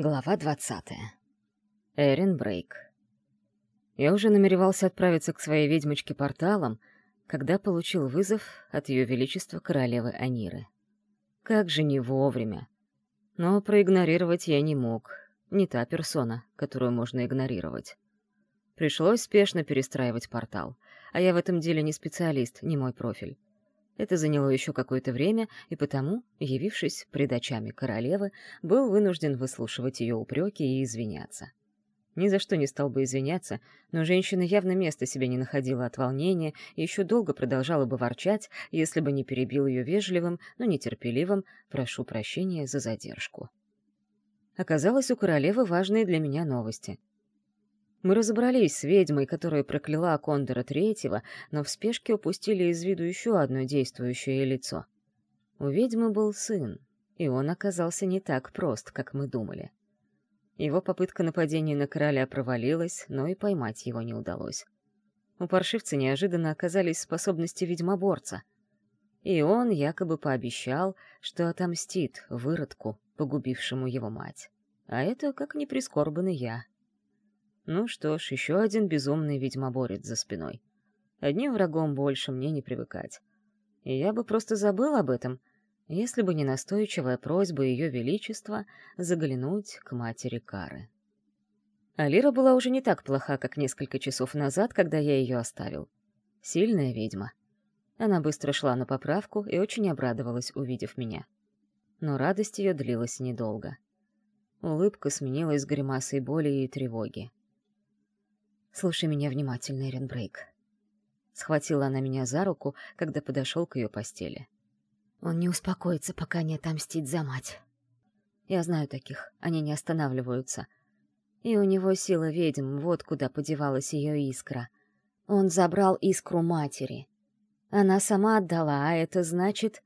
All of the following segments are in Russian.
Глава двадцатая. Эрин Брейк. Я уже намеревался отправиться к своей ведьмочке порталом, когда получил вызов от Ее Величества Королевы Аниры. Как же не вовремя. Но проигнорировать я не мог. Не та персона, которую можно игнорировать. Пришлось спешно перестраивать портал, а я в этом деле не специалист, не мой профиль. Это заняло еще какое-то время, и потому, явившись пред очами королевы, был вынужден выслушивать ее упреки и извиняться. Ни за что не стал бы извиняться, но женщина явно места себе не находила от волнения и еще долго продолжала бы ворчать, если бы не перебил ее вежливым, но нетерпеливым «прошу прощения за задержку». Оказалось, у королевы важные для меня новости. Мы разобрались с ведьмой, которая прокляла Кондора Третьего, но в спешке упустили из виду еще одно действующее лицо. У ведьмы был сын, и он оказался не так прост, как мы думали. Его попытка нападения на короля провалилась, но и поймать его не удалось. У паршивца неожиданно оказались способности ведьмоборца. И он якобы пообещал, что отомстит выродку, погубившему его мать. А это, как ни прискорбно, я. Ну что ж, еще один безумный ведьмоборец за спиной. Одним врагом больше мне не привыкать. И я бы просто забыл об этом, если бы не настойчивая просьба Ее Величества заглянуть к матери Кары. Алира была уже не так плоха, как несколько часов назад, когда я ее оставил. Сильная ведьма. Она быстро шла на поправку и очень обрадовалась, увидев меня. Но радость ее длилась недолго. Улыбка сменилась гримасой боли и тревоги. Слушай меня внимательно, Эрин Брейк. Схватила она меня за руку, когда подошел к ее постели. Он не успокоится, пока не отомстит за мать. Я знаю таких, они не останавливаются. И у него сила ведьм, вот куда подевалась ее искра. Он забрал искру матери. Она сама отдала, а это значит...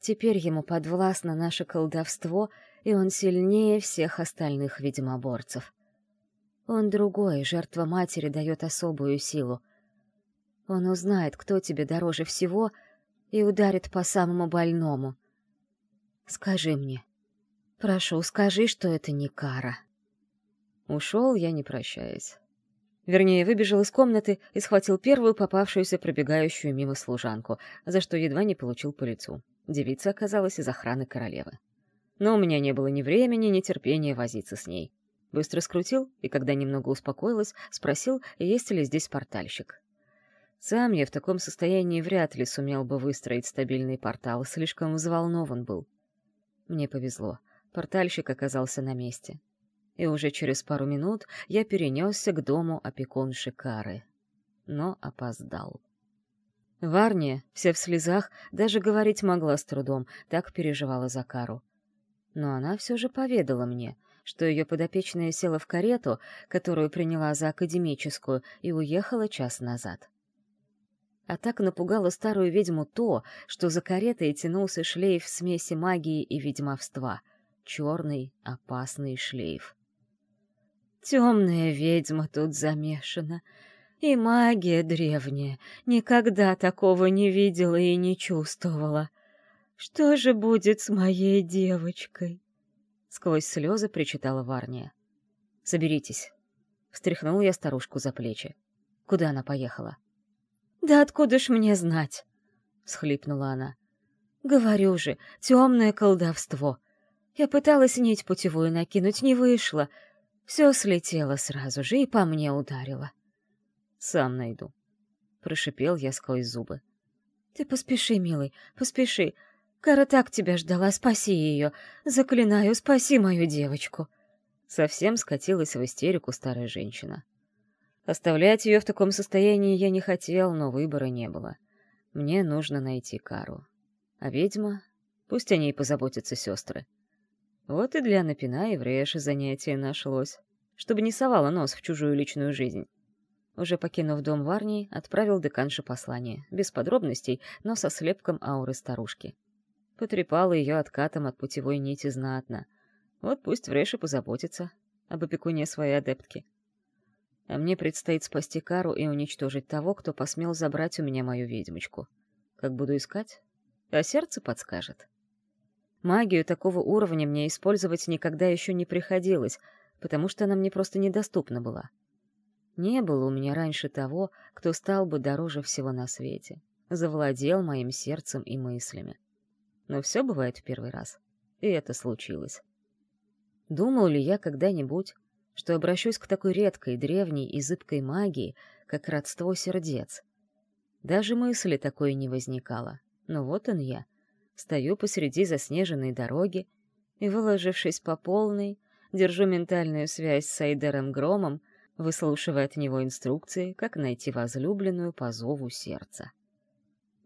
Теперь ему подвластно наше колдовство, и он сильнее всех остальных ведьмоборцев. Он другой, жертва матери дает особую силу. Он узнает, кто тебе дороже всего, и ударит по самому больному. Скажи мне. Прошу, скажи, что это не кара. Ушел я, не прощаясь. Вернее, выбежал из комнаты и схватил первую попавшуюся пробегающую мимо служанку, за что едва не получил по лицу. Девица оказалась из охраны королевы. Но у меня не было ни времени, ни терпения возиться с ней. Быстро скрутил, и когда немного успокоилась, спросил, есть ли здесь портальщик. Сам я в таком состоянии вряд ли сумел бы выстроить стабильный портал, слишком взволнован был. Мне повезло. Портальщик оказался на месте. И уже через пару минут я перенесся к дому опекунши Кары. Но опоздал. Варния, вся в слезах, даже говорить могла с трудом, так переживала за Кару. Но она все же поведала мне — что ее подопечная села в карету, которую приняла за академическую, и уехала час назад. А так напугало старую ведьму то, что за каретой тянулся шлейф смеси магии и ведьмовства. Черный, опасный шлейф. Темная ведьма тут замешана. И магия древняя. Никогда такого не видела и не чувствовала. Что же будет с моей девочкой? Сквозь слезы причитала Варния. «Соберитесь». Встряхнул я старушку за плечи. «Куда она поехала?» «Да откуда ж мне знать?» — всхлипнула она. «Говорю же, темное колдовство. Я пыталась нить путевую накинуть, не вышло. Все слетело сразу же и по мне ударило». «Сам найду», — прошипел я сквозь зубы. «Ты поспеши, милый, поспеши. Кара так тебя ждала, спаси ее. Заклинаю, спаси мою девочку. Совсем скатилась в истерику старая женщина. Оставлять ее в таком состоянии я не хотел, но выбора не было. Мне нужно найти Кару. А ведьма? Пусть о ней позаботятся сестры. Вот и для Напина и Вреши занятие нашлось, чтобы не совала нос в чужую личную жизнь. Уже покинув дом Варнии, отправил деканше послание, без подробностей, но со слепком ауры старушки. Потрепала ее откатом от путевой нити знатно. Вот пусть Вреша позаботится об опекуне своей адептки. А мне предстоит спасти Кару и уничтожить того, кто посмел забрать у меня мою ведьмочку. Как буду искать? А сердце подскажет. Магию такого уровня мне использовать никогда еще не приходилось, потому что она мне просто недоступна была. Не было у меня раньше того, кто стал бы дороже всего на свете, завладел моим сердцем и мыслями. Но все бывает в первый раз, и это случилось. Думал ли я когда-нибудь, что обращусь к такой редкой, древней и зыбкой магии, как родство сердец? Даже мысли такой не возникало, но вот он я, стою посреди заснеженной дороги и, выложившись по полной, держу ментальную связь с Айдером Громом, выслушивая от него инструкции, как найти возлюбленную по зову сердца.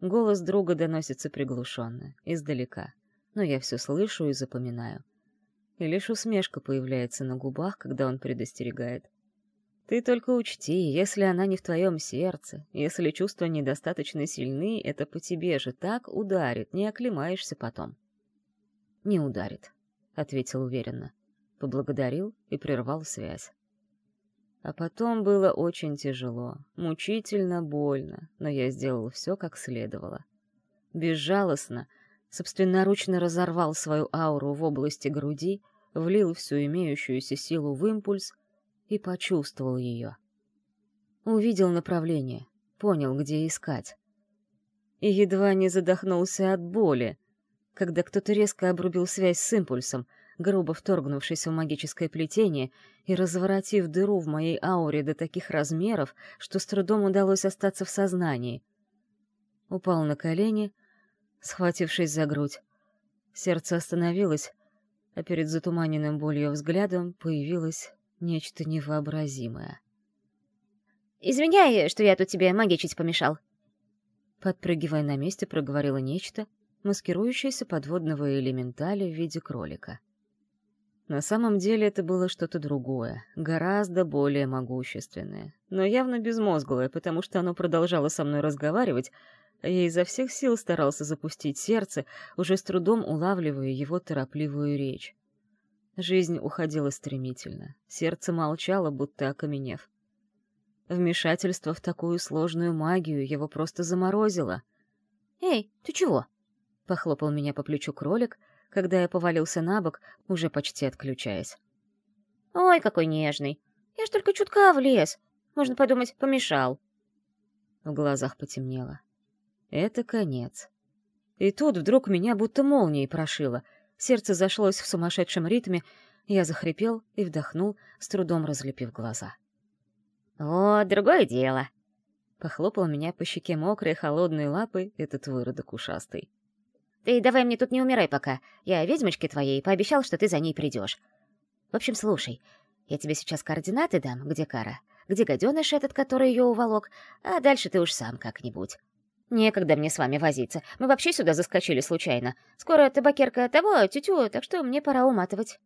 Голос друга доносится приглушенно, издалека, но я все слышу и запоминаю. И лишь усмешка появляется на губах, когда он предостерегает. Ты только учти, если она не в твоем сердце, если чувства недостаточно сильны, это по тебе же так ударит, не оклемаешься потом. «Не ударит», — ответил уверенно. Поблагодарил и прервал связь. А потом было очень тяжело, мучительно больно, но я сделал все как следовало. Безжалостно, собственноручно разорвал свою ауру в области груди, влил всю имеющуюся силу в импульс — и почувствовал ее. Увидел направление, понял, где искать. И едва не задохнулся от боли, когда кто-то резко обрубил связь с импульсом, грубо вторгнувшись в магическое плетение и разворотив дыру в моей ауре до таких размеров, что с трудом удалось остаться в сознании. Упал на колени, схватившись за грудь. Сердце остановилось, а перед затуманенным болью взглядом появилась Нечто невообразимое. «Извиняй, что я тут тебе магичить помешал». Подпрыгивая на месте, проговорила нечто, маскирующееся подводного элементаля в виде кролика. На самом деле это было что-то другое, гораздо более могущественное, но явно безмозглое, потому что оно продолжало со мной разговаривать, а я изо всех сил старался запустить сердце, уже с трудом улавливая его торопливую речь. Жизнь уходила стремительно, сердце молчало, будто окаменев. Вмешательство в такую сложную магию его просто заморозило. «Эй, ты чего?» — похлопал меня по плечу кролик, когда я повалился на бок, уже почти отключаясь. «Ой, какой нежный! Я ж только чутка влез. Можно подумать, помешал». В глазах потемнело. Это конец. И тут вдруг меня будто молнией прошило — Сердце зашлось в сумасшедшем ритме, я захрипел и вдохнул, с трудом разлепив глаза. «Вот, другое дело!» Похлопал меня по щеке мокрой холодной лапой этот выродок ушастый. «Ты давай мне тут не умирай пока. Я ведьмочке твоей пообещал, что ты за ней придешь. В общем, слушай, я тебе сейчас координаты дам, где Кара, где гаденыш этот, который ее уволок, а дальше ты уж сам как-нибудь. Некогда мне с вами возиться. Мы вообще сюда заскочили случайно. Скоро табакерка того, тютю, так что мне пора уматывать.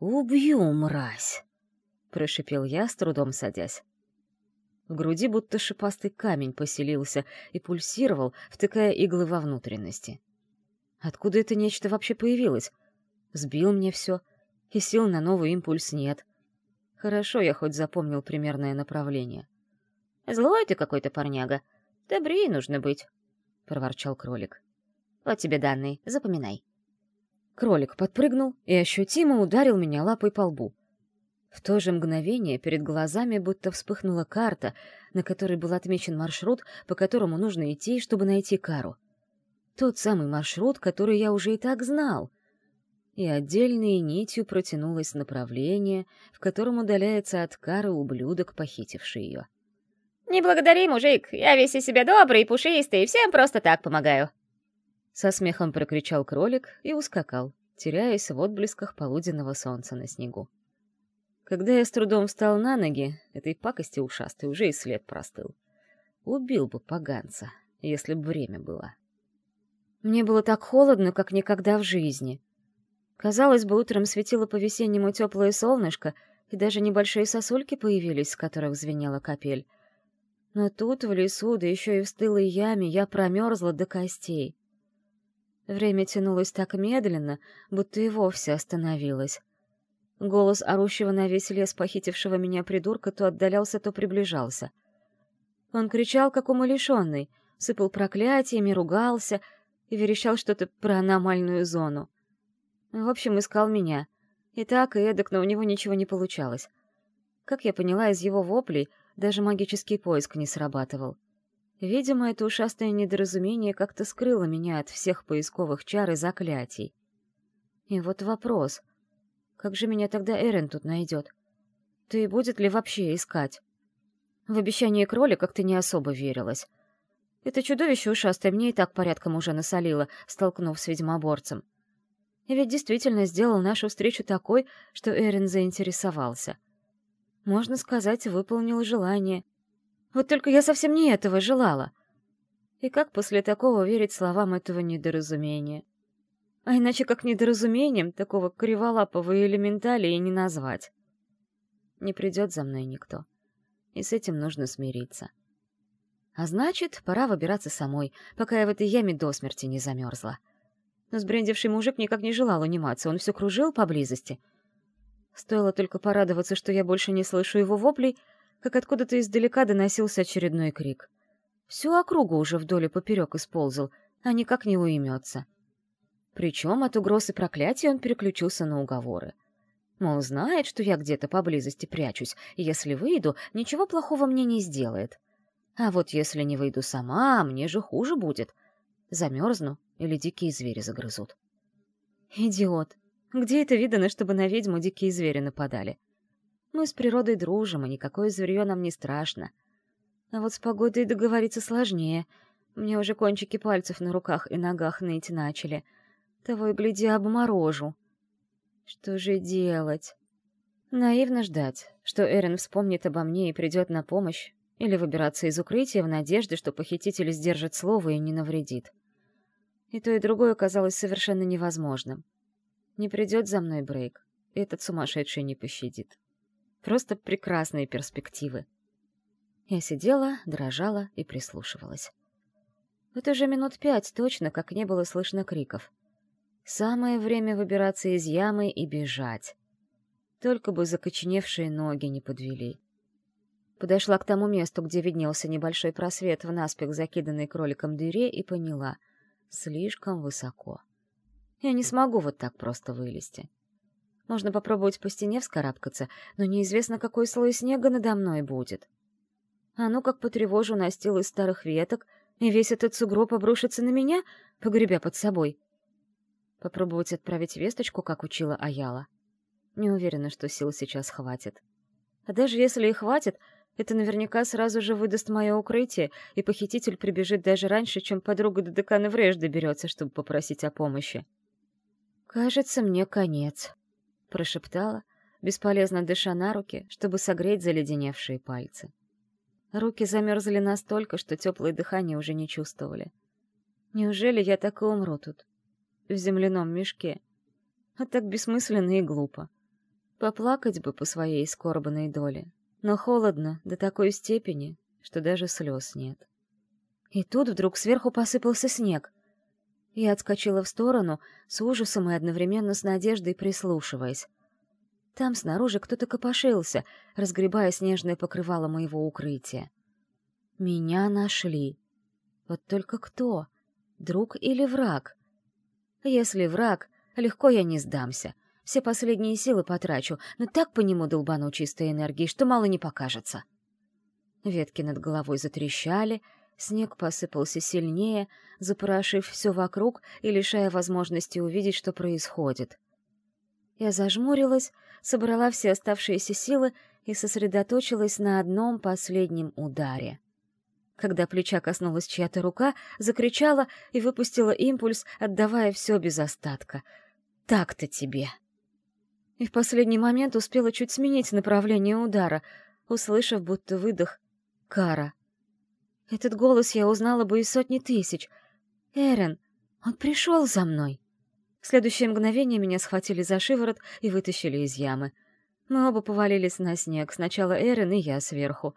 «Убью, мразь!» — прошипел я, с трудом садясь. В груди будто шипастый камень поселился и пульсировал, втыкая иглы во внутренности. Откуда это нечто вообще появилось? Сбил мне все, и сил на новый импульс нет. Хорошо, я хоть запомнил примерное направление. «Злой ты какой-то парняга. Добрее нужно быть, — проворчал кролик. Вот тебе данные, запоминай. Кролик подпрыгнул и ощутимо ударил меня лапой по лбу. В то же мгновение перед глазами будто вспыхнула карта, на которой был отмечен маршрут, по которому нужно идти, чтобы найти Кару. Тот самый маршрут, который я уже и так знал. И отдельной нитью протянулось направление, в котором удаляется от Кары ублюдок, похитивший ее. «Не благодари, мужик, я весь из себя добрый, пушистый, всем просто так помогаю». Со смехом прокричал кролик и ускакал, теряясь в отблесках полуденного солнца на снегу. Когда я с трудом встал на ноги, этой пакости ушастой уже и след простыл. Убил бы поганца, если бы время было. Мне было так холодно, как никогда в жизни. Казалось бы, утром светило по-весеннему теплое солнышко, и даже небольшие сосульки появились, с которых звенела капель — но тут, в лесу, да еще и в стылой яме, я промерзла до костей. Время тянулось так медленно, будто и вовсе остановилось. Голос орущего на весь лес похитившего меня придурка то отдалялся, то приближался. Он кричал, как умалишенный, сыпал проклятиями, ругался, и верещал что-то про аномальную зону. В общем, искал меня. И так, и эдак, но у него ничего не получалось. Как я поняла из его воплей, даже магический поиск не срабатывал. Видимо, это ушастое недоразумение как-то скрыло меня от всех поисковых чар и заклятий. И вот вопрос. Как же меня тогда Эрен тут найдет? Ты будет ли вообще искать? В обещание кроли как-то не особо верилось. Это чудовище ушастое мне и так порядком уже насолило, столкнув с ведьмоборцем. И ведь действительно сделал нашу встречу такой, что Эрин заинтересовался. Можно сказать, выполнил желание. Вот только я совсем не этого желала. И как после такого верить словам этого недоразумения? А иначе как недоразумением такого криволапого элементали и не назвать. Не придет за мной никто. И с этим нужно смириться. А значит, пора выбираться самой, пока я в этой яме до смерти не замерзла. Но сбрендивший мужик никак не желал униматься, он все кружил поблизости. Стоило только порадоваться, что я больше не слышу его воплей, как откуда-то издалека доносился очередной крик. Всю округу уже вдоль и поперек исползал, а никак не уймется. Причем от угроз и проклятий он переключился на уговоры. Мол, знает, что я где-то поблизости прячусь, и если выйду, ничего плохого мне не сделает. А вот если не выйду сама, мне же хуже будет. Замерзну или дикие звери загрызут. Идиот. Где это видано, чтобы на ведьму дикие звери нападали? Мы с природой дружим, и никакое зверье нам не страшно. А вот с погодой договориться сложнее. Мне уже кончики пальцев на руках и ногах ныть начали. Того и гляди, обморожу. Что же делать? Наивно ждать, что Эрин вспомнит обо мне и придет на помощь, или выбираться из укрытия в надежде, что похититель сдержит слово и не навредит. И то, и другое казалось совершенно невозможным. Не придет за мной Брейк, и этот сумасшедший не пощадит. Просто прекрасные перспективы. Я сидела, дрожала и прислушивалась. Вот уже минут пять точно, как не было слышно криков. Самое время выбираться из ямы и бежать. Только бы закоченевшие ноги не подвели. Подошла к тому месту, где виднелся небольшой просвет в наспех закиданной кроликом дыре, и поняла — слишком высоко. Я не смогу вот так просто вылезти. Можно попробовать по стене вскарабкаться, но неизвестно, какой слой снега надо мной будет. А ну как потревожу настил из старых веток, и весь этот сугроб обрушится на меня, погребя под собой. Попробовать отправить весточку, как учила Аяла. Не уверена, что сил сейчас хватит. А даже если и хватит, это наверняка сразу же выдаст мое укрытие, и похититель прибежит даже раньше, чем подруга до декана Врежь доберется, чтобы попросить о помощи. «Кажется, мне конец», — прошептала, бесполезно дыша на руки, чтобы согреть заледеневшие пальцы. Руки замерзли настолько, что теплое дыхание уже не чувствовали. Неужели я так и умру тут, в земляном мешке? А так бессмысленно и глупо. Поплакать бы по своей скорбанной доле, но холодно до такой степени, что даже слез нет. И тут вдруг сверху посыпался снег. Я отскочила в сторону, с ужасом и одновременно с надеждой прислушиваясь. Там снаружи кто-то копошился, разгребая снежное покрывало моего укрытия. Меня нашли. Вот только кто? Друг или враг? Если враг, легко я не сдамся. Все последние силы потрачу, но так по нему долбану чистой энергии, что мало не покажется. Ветки над головой затрещали, снег посыпался сильнее, запорошив все вокруг и лишая возможности увидеть, что происходит. Я зажмурилась, собрала все оставшиеся силы и сосредоточилась на одном последнем ударе. Когда плеча коснулась чья-то рука, закричала и выпустила импульс, отдавая все без остатка. «Так-то тебе!» И в последний момент успела чуть сменить направление удара, услышав будто выдох «Кара». Этот голос я узнала бы из сотни тысяч. «Эрен, он пришел за мной!» В следующее мгновение меня схватили за шиворот и вытащили из ямы. Мы оба повалились на снег, сначала Эрен и я сверху.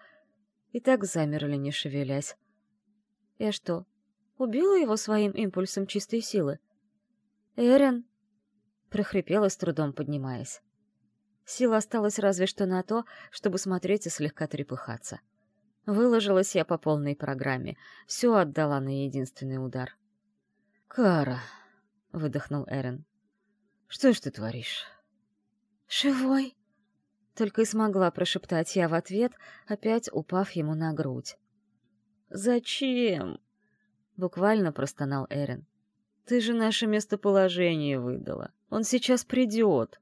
И так замерли, не шевелясь. Я что, убила его своим импульсом чистой силы? «Эрен!» Прохрипела с трудом поднимаясь. Сила осталась разве что на то, чтобы смотреть и слегка трепыхаться. Выложилась я по полной программе, все отдала на единственный удар. «Кара», — выдохнул Эрен, — «что ж ты творишь?» «Живой?» Только и смогла прошептать я в ответ, опять упав ему на грудь. «Зачем?» — буквально простонал Эрен. «Ты же наше местоположение выдала. Он сейчас придет».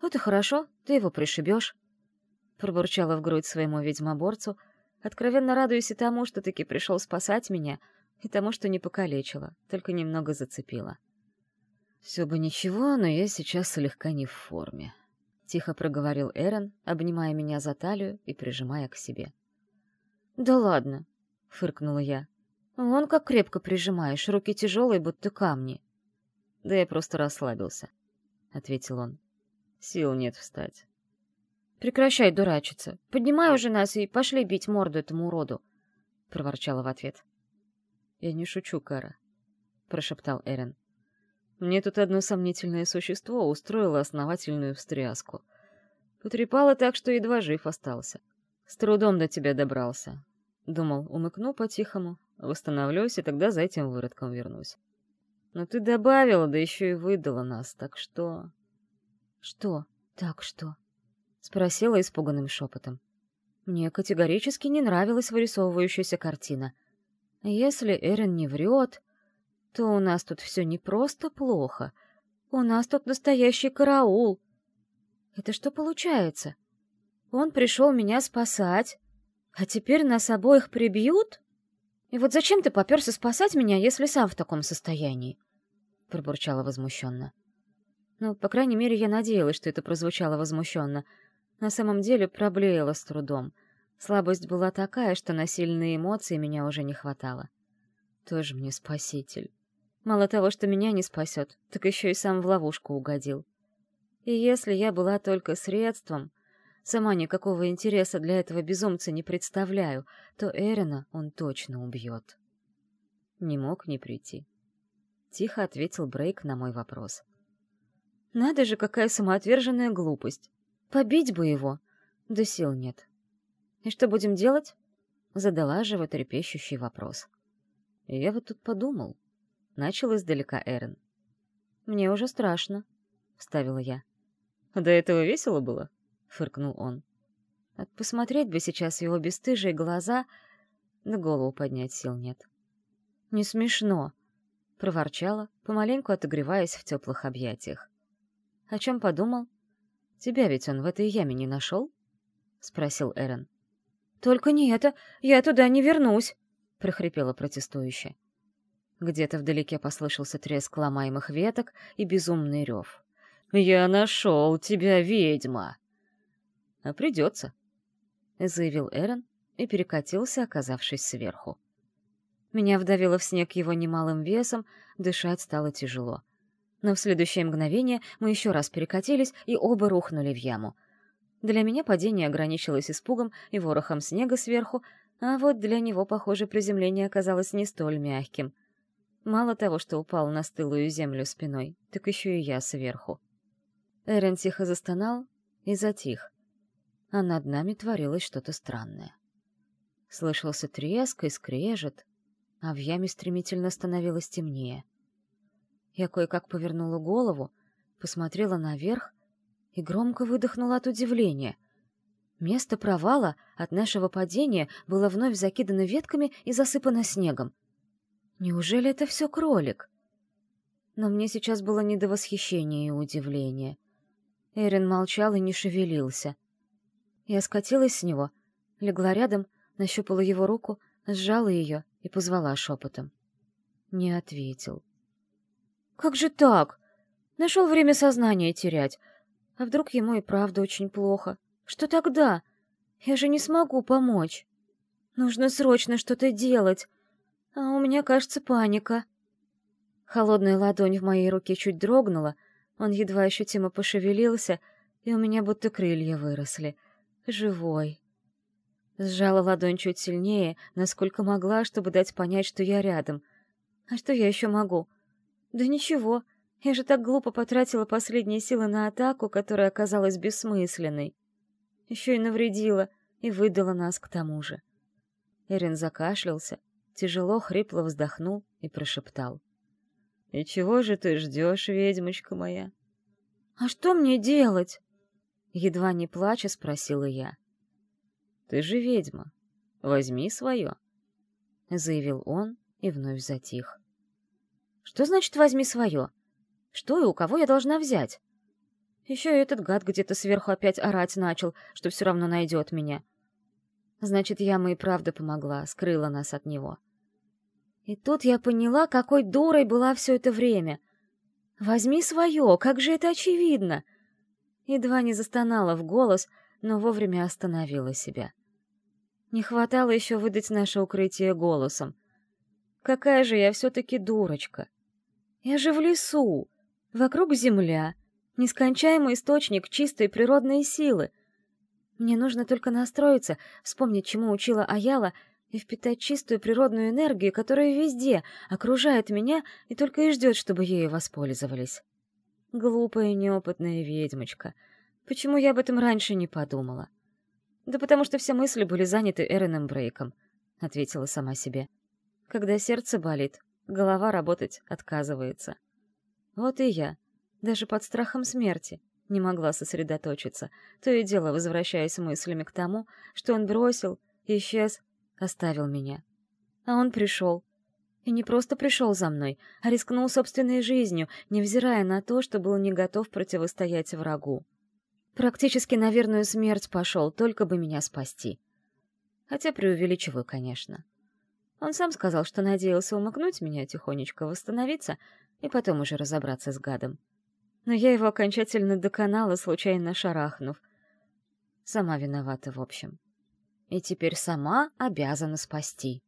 «Вот и хорошо, ты его пришибешь», — пробурчала в грудь своему ведьмоборцу, откровенно радуясь и тому, что таки пришел спасать меня, и тому, что не покалечила, только немного зацепила. «Все бы ничего, но я сейчас слегка не в форме», — тихо проговорил Эрен, обнимая меня за талию и прижимая к себе. «Да ладно», — фыркнула я. «Вон как крепко прижимаешь, руки тяжелые, будто камни». «Да я просто расслабился», — ответил он. «Сил нет встать». «Прекращай дурачиться. Поднимай уже нас и пошли бить морду этому уроду», — проворчала в ответ. «Я не шучу, Кара», — прошептал Эрен. Мне тут одно сомнительное существо устроило основательную встряску. Потрепало так, что едва жив остался. С трудом до тебя добрался. Думал, умыкну по-тихому, восстановлюсь, и тогда за этим выродком вернусь. Но ты добавила, да еще и выдала нас, так что... Что? Так что? Спросила испуганным шепотом. Мне категорически не нравилась вырисовывающаяся картина. Если Эрен не врет, то у нас тут все не просто плохо. У нас тут настоящий караул. Это что получается? Он пришел меня спасать, а теперь нас обоих прибьют? И вот зачем ты поперся спасать меня, если сам в таком состоянии? Пробурчала возмущенно. Ну, по крайней мере, я надеялась, что это прозвучало возмущенно. На самом деле проблеяла с трудом. Слабость была такая, что на сильные эмоции меня уже не хватало. Тоже мне спаситель. Мало того, что меня не спасет, так еще и сам в ловушку угодил. И если я была только средством, сама никакого интереса для этого безумца не представляю, то Эрина он точно убьет. Не мог не прийти. Тихо ответил Брейк на мой вопрос. Надо же, какая самоотверженная глупость. Побить бы его. Да сил нет. И что будем делать? Задала же вот трепещущий вопрос. Я вот тут подумал, Начал издалека Эрен. «Мне уже страшно», — вставила я. «До этого весело было?» — фыркнул он. От посмотреть бы сейчас его бесстыжие глаза, на голову поднять сил нет. «Не смешно», — проворчала, помаленьку отогреваясь в теплых объятиях. «О чем подумал? Тебя ведь он в этой яме не нашел?» — спросил Эрен. «Только не это! Я туда не вернусь!» — прохрипела протестующая. Где-то вдалеке послышался треск ломаемых веток и безумный рев. «Я нашел тебя, ведьма!» «А придется», — заявил Эрен и перекатился, оказавшись сверху. Меня вдавило в снег его немалым весом, дышать стало тяжело. Но в следующее мгновение мы еще раз перекатились и оба рухнули в яму. Для меня падение ограничилось испугом и ворохом снега сверху, а вот для него, похоже, приземление оказалось не столь мягким — Мало того, что упал на стылую землю спиной, так еще и я сверху. Эрен тихо застонал и затих, а над нами творилось что-то странное. Слышался треск и скрежет, а в яме стремительно становилось темнее. Я кое-как повернула голову, посмотрела наверх и громко выдохнула от удивления. Место провала от нашего падения было вновь закидано ветками и засыпано снегом. Неужели это все кролик? Но мне сейчас было не до восхищения и удивления. Эрин молчал и не шевелился. Я скатилась с него, легла рядом, нащупала его руку, сжала ее и позвала шепотом. Не ответил. «Как же так? Нашел время сознания терять. А вдруг ему и правда очень плохо? Что тогда? Я же не смогу помочь. Нужно срочно что-то делать. А у меня, кажется, паника. Холодная ладонь в моей руке чуть дрогнула, он едва ощутимо пошевелился, и у меня будто крылья выросли. Живой. Сжала ладонь чуть сильнее, насколько могла, чтобы дать понять, что я рядом. А что я еще могу? Да ничего, я же так глупо потратила последние силы на атаку, которая оказалась бессмысленной. Еще и навредила, и выдала нас к тому же. Эрин закашлялся, тяжело, хрипло вздохнул и прошептал. И чего же ты ждешь, ведьмочка моя? А что мне делать? Едва не плача спросила я. Ты же ведьма. Возьми свое, заявил он и вновь затих. Что значит «возьми свое»? Что и у кого я должна взять? Еще и этот гад где-то сверху опять орать начал, что все равно найдет меня. Значит, яма и правда помогла, скрыла нас от него. И тут я поняла, какой дурой была все это время. «Возьми свое, как же это очевидно!» Едва не застонала в голос, но вовремя остановила себя. Не хватало еще выдать наше укрытие голосом. Какая же я все-таки дурочка! Я же в лесу, вокруг земля, нескончаемый источник чистой природной силы. Мне нужно только настроиться, вспомнить, чему учила Аяла, и впитать чистую природную энергию, которая везде окружает меня и только и ждет, чтобы ею воспользовались. Глупая неопытная ведьмочка. Почему я об этом раньше не подумала? Да потому что все мысли были заняты Эреном Брейком, — ответила сама себе. Когда сердце болит, голова работать отказывается. Вот и я, даже под страхом смерти, не могла сосредоточиться, то и дело возвращаясь мыслями к тому, что он бросил, исчез оставил меня. А он пришел. И не просто пришел за мной, а рискнул собственной жизнью, невзирая на то, что был не готов противостоять врагу. Практически на верную смерть пошел, только бы меня спасти. Хотя преувеличиваю, конечно. Он сам сказал, что надеялся умыкнуть меня, тихонечко восстановиться и потом уже разобраться с гадом. Но я его окончательно доконала, случайно шарахнув. Сама виновата, в общем и теперь сама обязана спасти.